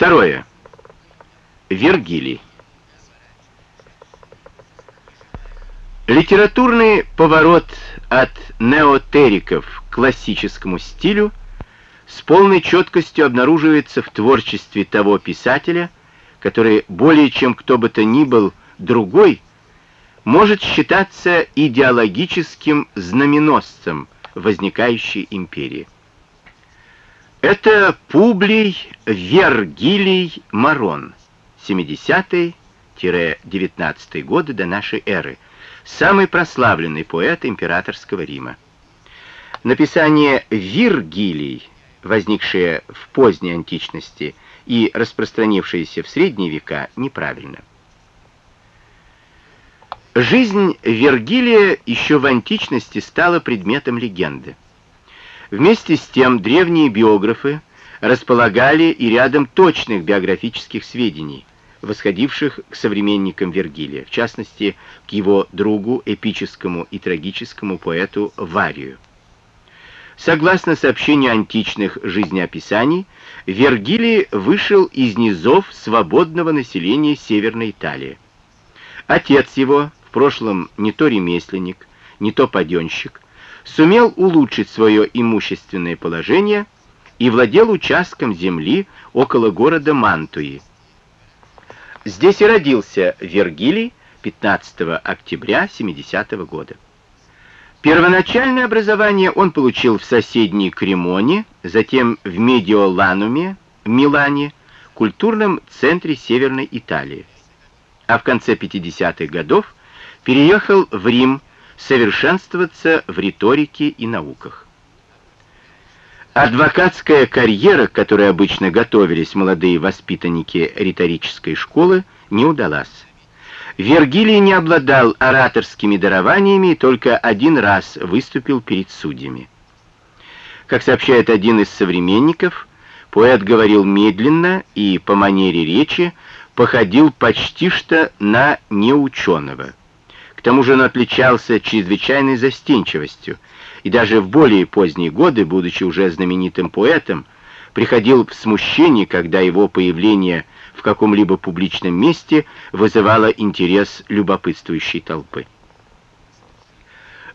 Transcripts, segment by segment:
Второе. Вергилий. Литературный поворот от неотериков к классическому стилю с полной четкостью обнаруживается в творчестве того писателя, который более чем кто бы то ни был другой, может считаться идеологическим знаменосцем возникающей империи. Это Публий Вергилий Марон, 70-19 годы до нашей эры, самый прославленный поэт императорского Рима. Написание Виргилий, возникшее в поздней античности и распространившееся в средние века, неправильно. Жизнь Вергилия еще в античности стала предметом легенды. Вместе с тем древние биографы располагали и рядом точных биографических сведений, восходивших к современникам Вергилия, в частности, к его другу, эпическому и трагическому поэту Варию. Согласно сообщению античных жизнеописаний, Вергилий вышел из низов свободного населения Северной Италии. Отец его, в прошлом не то ремесленник, не то паденщик, сумел улучшить свое имущественное положение и владел участком земли около города Мантуи. Здесь и родился Вергилий 15 октября 70 -го года. Первоначальное образование он получил в соседней Кремоне, затем в Медиолануме, Милане, культурном центре Северной Италии. А в конце 50-х годов переехал в Рим совершенствоваться в риторике и науках. Адвокатская карьера, к которой обычно готовились молодые воспитанники риторической школы, не удалась. Вергилий не обладал ораторскими дарованиями и только один раз выступил перед судьями. Как сообщает один из современников, поэт говорил медленно и по манере речи походил почти что на неученого. К тому же он отличался чрезвычайной застенчивостью, и даже в более поздние годы, будучи уже знаменитым поэтом, приходил в смущение, когда его появление в каком-либо публичном месте вызывало интерес любопытствующей толпы.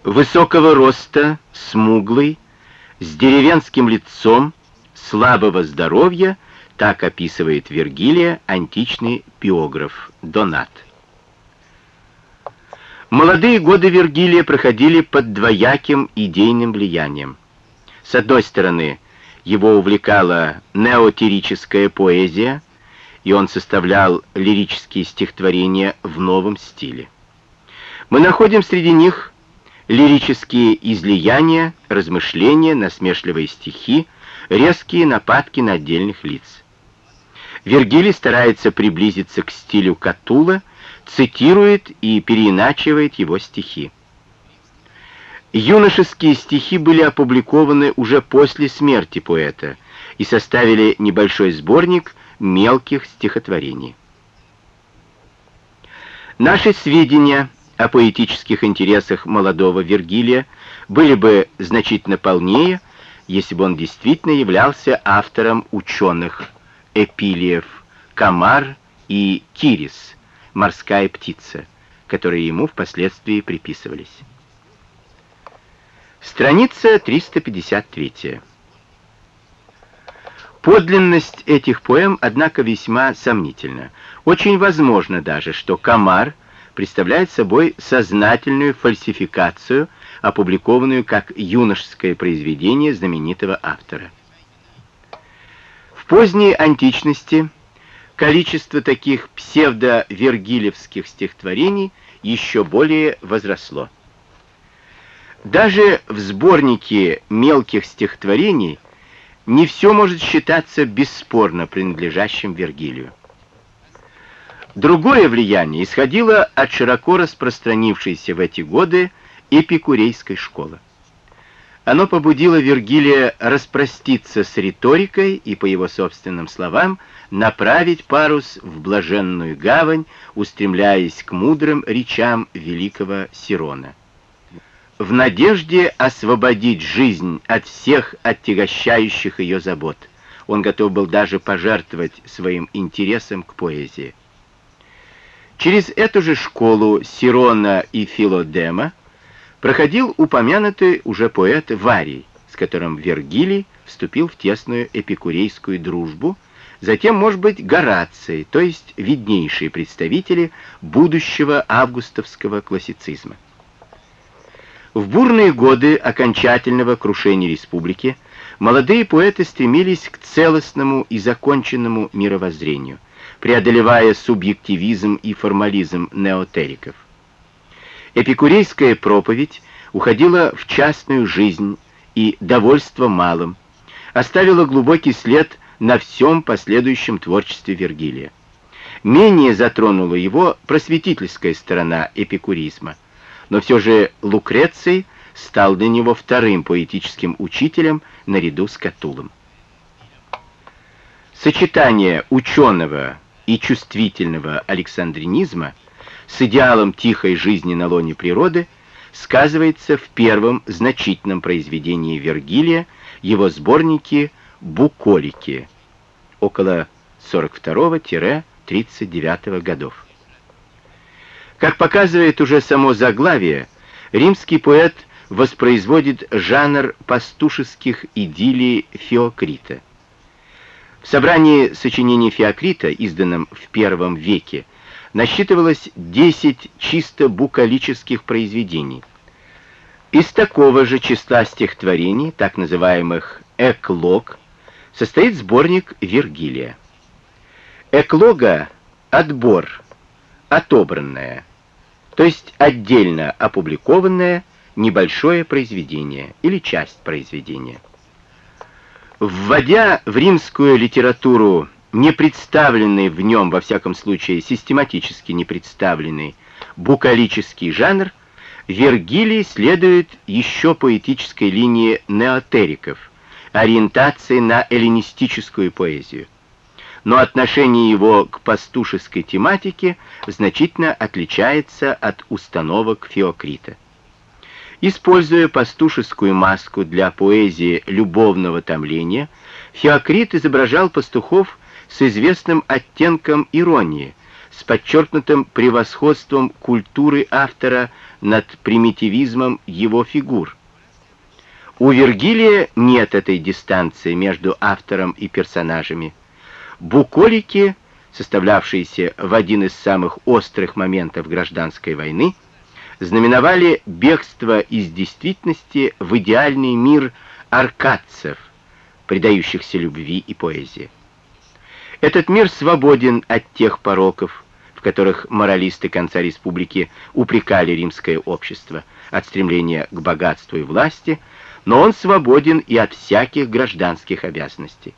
Высокого роста, смуглый, с деревенским лицом, слабого здоровья, так описывает Вергилия античный биограф Донат. Молодые годы Вергилия проходили под двояким идейным влиянием. С одной стороны, его увлекала неотерическая поэзия, и он составлял лирические стихотворения в новом стиле. Мы находим среди них лирические излияния, размышления, насмешливые стихи, резкие нападки на отдельных лиц. Вергилий старается приблизиться к стилю Катула, цитирует и переиначивает его стихи. Юношеские стихи были опубликованы уже после смерти поэта и составили небольшой сборник мелких стихотворений. Наши сведения о поэтических интересах молодого Вергилия были бы значительно полнее, если бы он действительно являлся автором ученых Эпилиев, Камар и Кирис, морская птица, которые ему впоследствии приписывались. Страница 353. Подлинность этих поэм, однако, весьма сомнительна. Очень возможно даже, что «Комар» представляет собой сознательную фальсификацию, опубликованную как юношеское произведение знаменитого автора. В поздней античности количество таких псевдо-вергилевских стихотворений еще более возросло. Даже в сборнике мелких стихотворений не все может считаться бесспорно принадлежащим Вергилию. Другое влияние исходило от широко распространившейся в эти годы эпикурейской школы. Оно побудило Вергилия распроститься с риторикой и, по его собственным словам, направить парус в блаженную гавань, устремляясь к мудрым речам великого Сирона. В надежде освободить жизнь от всех оттягощающих ее забот, он готов был даже пожертвовать своим интересом к поэзии. Через эту же школу Сирона и Филодема проходил упомянутый уже поэт Варий, с которым Вергилий вступил в тесную эпикурейскую дружбу, затем, может быть, Гораций, то есть виднейшие представители будущего августовского классицизма. В бурные годы окончательного крушения республики молодые поэты стремились к целостному и законченному мировоззрению, преодолевая субъективизм и формализм неотериков. Эпикурейская проповедь уходила в частную жизнь и довольство малым, оставила глубокий след на всем последующем творчестве Вергилия. Менее затронула его просветительская сторона эпикуризма, но все же Лукреций стал для него вторым поэтическим учителем наряду с Катулом. Сочетание ученого и чувствительного александринизма с идеалом тихой жизни на лоне природы сказывается в первом значительном произведении Вергилия, его сборнике «Буколики» около 42-39 годов. Как показывает уже само заглавие, римский поэт воспроизводит жанр пастушеских идиллий Феокрита. В собрании сочинений Феокрита, изданном в первом веке, насчитывалось 10 чисто букалических произведений. Из такого же числа стихотворений, так называемых «эклог», состоит сборник Вергилия. Эклога — отбор, отобранное, то есть отдельно опубликованное небольшое произведение или часть произведения. Вводя в римскую литературу не представленный в нем, во всяком случае, систематически не представленный букалический жанр, Вергилий следует еще поэтической линии неотериков, ориентации на эллинистическую поэзию. Но отношение его к пастушеской тематике значительно отличается от установок Феокрита. Используя пастушескую маску для поэзии любовного томления, Феокрит изображал пастухов с известным оттенком иронии, с подчеркнутым превосходством культуры автора над примитивизмом его фигур. У Вергилия нет этой дистанции между автором и персонажами. Буколики, составлявшиеся в один из самых острых моментов гражданской войны, знаменовали бегство из действительности в идеальный мир аркадцев, предающихся любви и поэзии. Этот мир свободен от тех пороков, в которых моралисты конца республики упрекали римское общество от стремления к богатству и власти, но он свободен и от всяких гражданских обязанностей.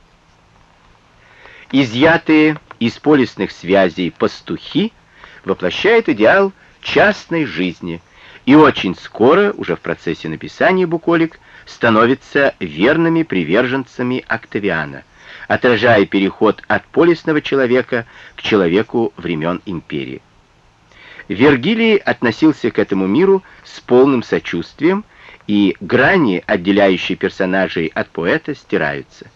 Изъятые из полисных связей пастухи воплощают идеал частной жизни, и очень скоро, уже в процессе написания «Буколик», становятся верными приверженцами Октавиана – отражая переход от полисного человека к человеку времен империи. Вергилий относился к этому миру с полным сочувствием, и грани, отделяющие персонажей от поэта, стираются.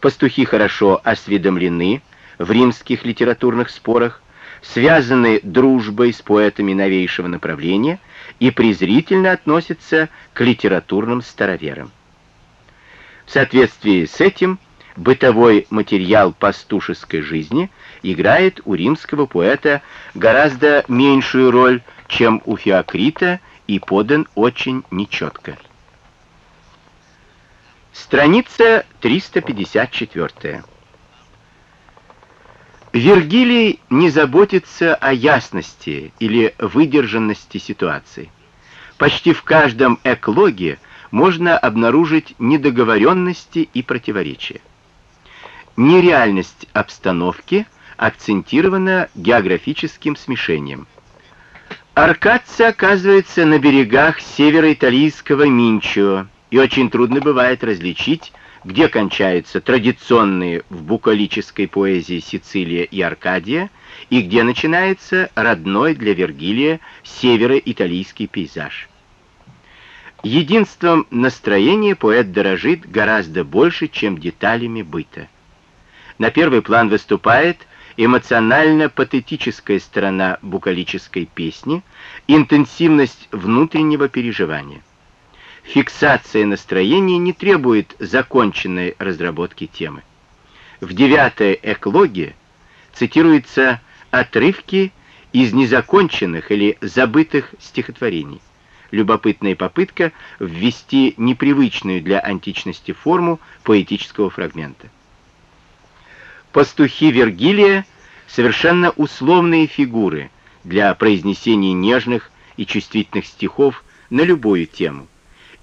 Пастухи хорошо осведомлены в римских литературных спорах, связаны дружбой с поэтами новейшего направления и презрительно относятся к литературным староверам. В соответствии с этим бытовой материал пастушеской жизни играет у римского поэта гораздо меньшую роль, чем у Феокрита, и подан очень нечетко. Страница 354. Вергилий не заботится о ясности или выдержанности ситуации. Почти в каждом эклоге можно обнаружить недоговоренности и противоречия нереальность обстановки акцентирована географическим смешением. Аркадцы оказывается на берегах североиталийского Минчио, и очень трудно бывает различить, где кончаются традиционные в букалической поэзии Сицилия и Аркадия, и где начинается родной для Вергилия североиталийский пейзаж. Единством настроения поэт дорожит гораздо больше, чем деталями быта. На первый план выступает эмоционально-патетическая сторона букалической песни, интенсивность внутреннего переживания. Фиксация настроения не требует законченной разработки темы. В девятой эклоге цитируются отрывки из незаконченных или забытых стихотворений. Любопытная попытка ввести непривычную для античности форму поэтического фрагмента. Пастухи Вергилия — совершенно условные фигуры для произнесения нежных и чувствительных стихов на любую тему,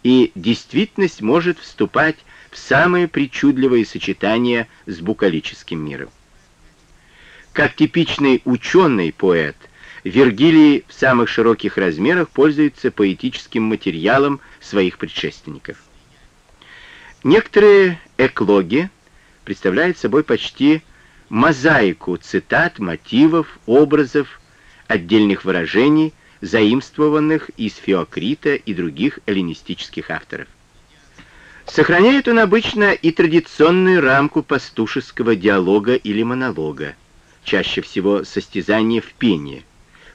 и действительность может вступать в самые причудливые сочетания с букалическим миром. Как типичный ученый-поэт, Вергилий в самых широких размерах пользуется поэтическим материалом своих предшественников. Некоторые эклоги представляет собой почти мозаику цитат, мотивов, образов, отдельных выражений, заимствованных из Феокрита и других эллинистических авторов. Сохраняет он обычно и традиционную рамку пастушеского диалога или монолога, чаще всего состязание в пении,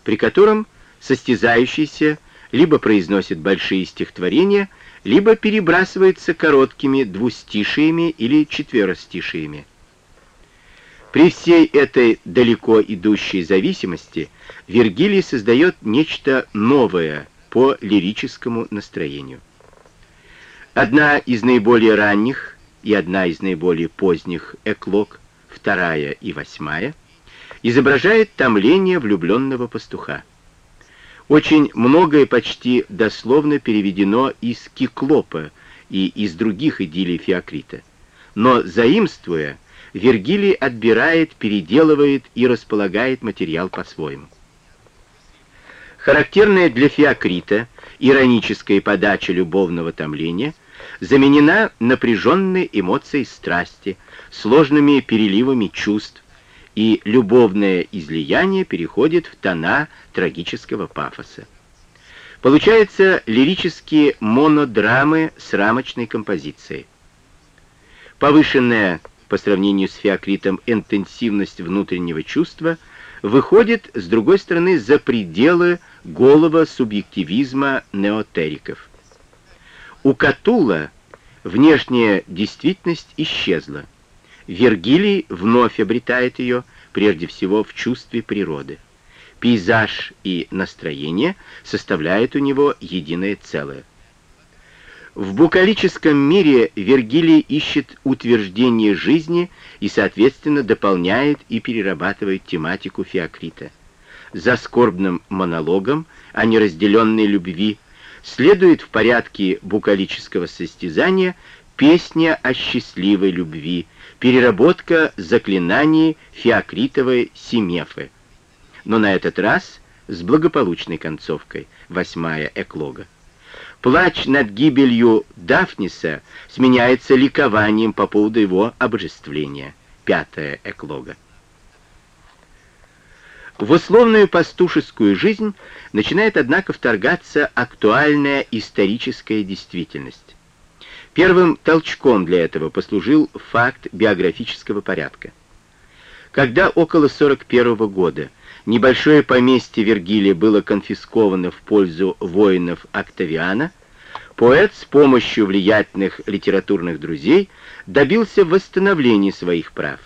при котором состязающийся либо произносит большие стихотворения, либо перебрасывается короткими двустишиями или четверостишиями. При всей этой далеко идущей зависимости Вергилий создает нечто новое по лирическому настроению. Одна из наиболее ранних и одна из наиболее поздних эклог, вторая и восьмая, изображает томление влюбленного пастуха. Очень многое почти дословно переведено из Киклопа и из других идиллий Феокрита. Но заимствуя, Вергилий отбирает, переделывает и располагает материал по-своему. Характерная для Феокрита ироническая подача любовного томления заменена напряженной эмоцией страсти, сложными переливами чувств, и любовное излияние переходит в тона трагического пафоса. Получаются лирические монодрамы с рамочной композицией. Повышенная по сравнению с Феокритом интенсивность внутреннего чувства выходит, с другой стороны, за пределы голого субъективизма неотериков. У Катула внешняя действительность исчезла, Вергилий вновь обретает ее, прежде всего, в чувстве природы. Пейзаж и настроение составляют у него единое целое. В букалическом мире Вергилий ищет утверждение жизни и, соответственно, дополняет и перерабатывает тематику Феокрита. За скорбным монологом о неразделенной любви следует в порядке букалического состязания песня о счастливой любви, переработка заклинаний феокритовой Симефы. Но на этот раз с благополучной концовкой, восьмая эклога. Плач над гибелью Дафниса сменяется ликованием по поводу его обожествления, пятая эклога. В условную пастушескую жизнь начинает, однако, вторгаться актуальная историческая действительность. Первым толчком для этого послужил факт биографического порядка. Когда около 41 года небольшое поместье Вергилия было конфисковано в пользу воинов Октавиана, поэт с помощью влиятельных литературных друзей добился восстановления своих прав.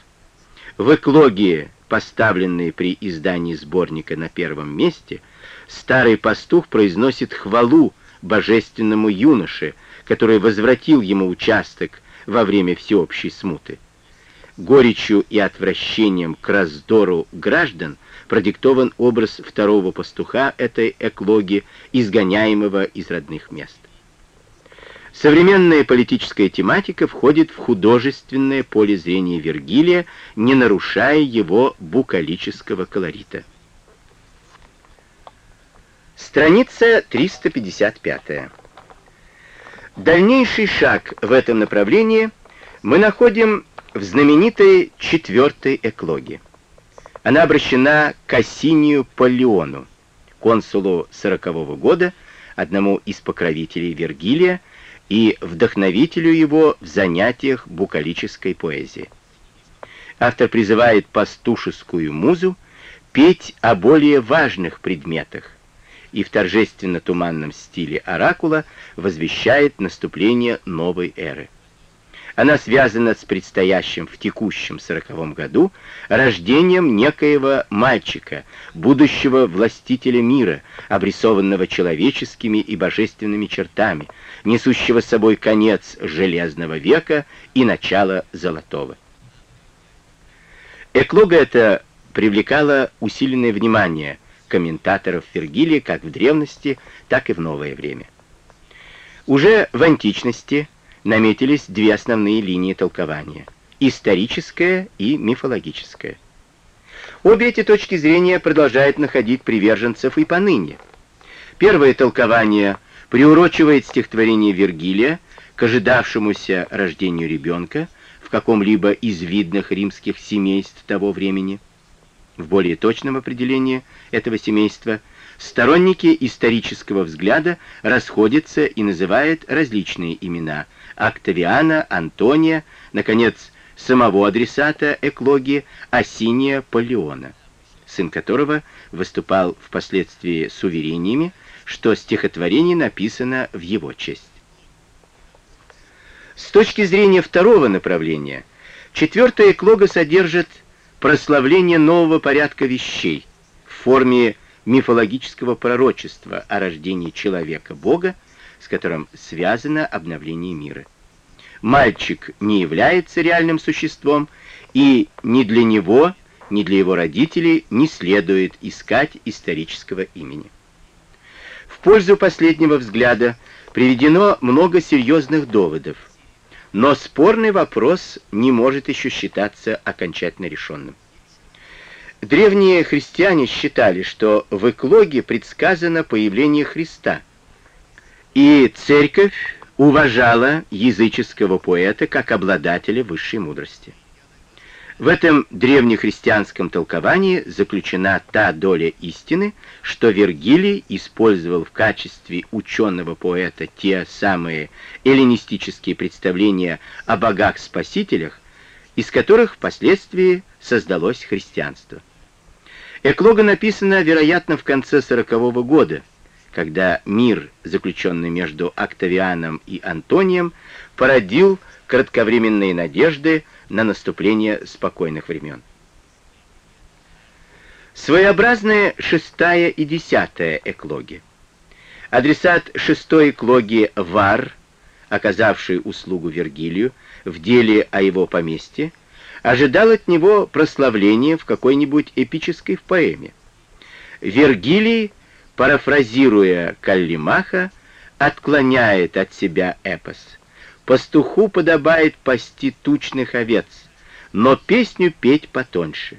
В эклогии, поставленной при издании сборника на первом месте, старый пастух произносит хвалу божественному юноше, который возвратил ему участок во время всеобщей смуты. Горечью и отвращением к раздору граждан продиктован образ второго пастуха этой эклоги, изгоняемого из родных мест. Современная политическая тематика входит в художественное поле зрения Вергилия, не нарушая его букалического колорита. Страница 355. Дальнейший шаг в этом направлении мы находим в знаменитой четвертой эклоге. Она обращена к Ассинию Поллиону, консулу сорокового года, одному из покровителей Вергилия и вдохновителю его в занятиях букалической поэзии. автор призывает пастушескую музу петь о более важных предметах и в торжественно-туманном стиле оракула возвещает наступление новой эры. Она связана с предстоящим в текущем сороковом году рождением некоего мальчика, будущего властителя мира, обрисованного человеческими и божественными чертами, несущего с собой конец железного века и начало золотого. Эклога это привлекала усиленное внимание комментаторов Вергилия как в древности, так и в новое время. Уже в античности наметились две основные линии толкования – историческая и мифологическая. Обе эти точки зрения продолжают находить приверженцев и поныне. Первое толкование приурочивает стихотворение Вергилия к ожидавшемуся рождению ребенка в каком-либо из видных римских семейств того времени. В более точном определении этого семейства – Сторонники исторического взгляда расходятся и называют различные имена – Октавиана, Антония, наконец, самого адресата эклогии Осиния Полеона, сын которого выступал впоследствии с уверениями, что стихотворение написано в его честь. С точки зрения второго направления, четвертая эклога содержит прославление нового порядка вещей в форме мифологического пророчества о рождении человека-бога, с которым связано обновление мира. Мальчик не является реальным существом, и ни для него, ни для его родителей не следует искать исторического имени. В пользу последнего взгляда приведено много серьезных доводов, но спорный вопрос не может еще считаться окончательно решенным. Древние христиане считали, что в эклоге предсказано появление Христа, и церковь уважала языческого поэта как обладателя высшей мудрости. В этом древнехристианском толковании заключена та доля истины, что Вергилий использовал в качестве ученого-поэта те самые эллинистические представления о богах-спасителях, из которых впоследствии создалось христианство. Эклога написана, вероятно, в конце сорокового года, когда мир, заключенный между Октавианом и Антонием, породил кратковременные надежды на наступление спокойных времен. Своеобразная шестая и десятая эклоги. Адресат шестой эклоги Вар, оказавший услугу Вергилию в деле о его поместье, ожидал от него прославления в какой-нибудь эпической поэме. Вергилий, парафразируя Каллимаха, отклоняет от себя эпос. Пастуху подобает пасти тучных овец, но песню петь потоньше.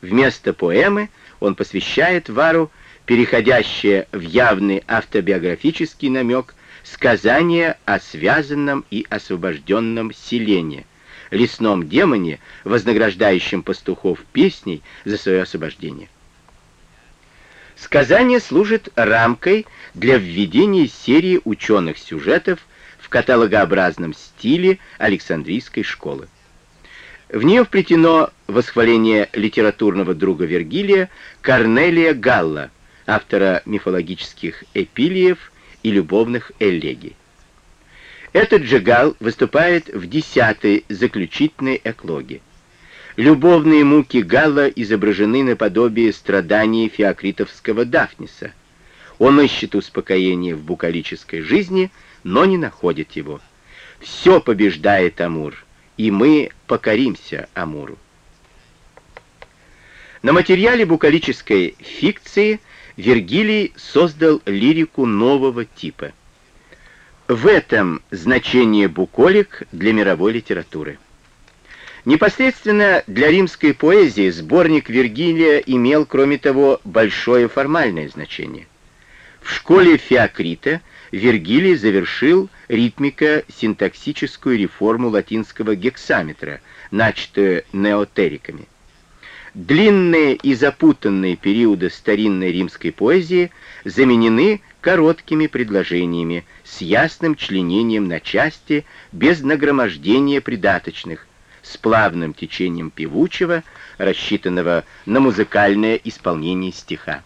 Вместо поэмы он посвящает Вару переходящее в явный автобиографический намек сказание о связанном и освобожденном селении, лесном демоне, вознаграждающем пастухов песней за свое освобождение. Сказание служит рамкой для введения серии ученых сюжетов каталогообразном стиле Александрийской школы. В нее вплетено восхваление литературного друга Вергилия Корнелия Галла, автора мифологических эпилиев и любовных элегий. Этот же Гал выступает в десятой заключительной эклоге. Любовные муки Галла изображены наподобие страданий феокритовского Дафниса. Он ищет успокоение в букалической жизни, но не находит его. Все побеждает Амур, и мы покоримся Амуру. На материале букалической фикции Вергилий создал лирику нового типа – в этом значение буколик для мировой литературы. Непосредственно для римской поэзии сборник Вергилия имел, кроме того, большое формальное значение. В школе Феокрита Вергилий завершил ритмико-синтаксическую реформу латинского гексаметра, начатую неотериками. Длинные и запутанные периоды старинной римской поэзии заменены короткими предложениями, с ясным членением на части, без нагромождения придаточных, с плавным течением певучего, рассчитанного на музыкальное исполнение стиха.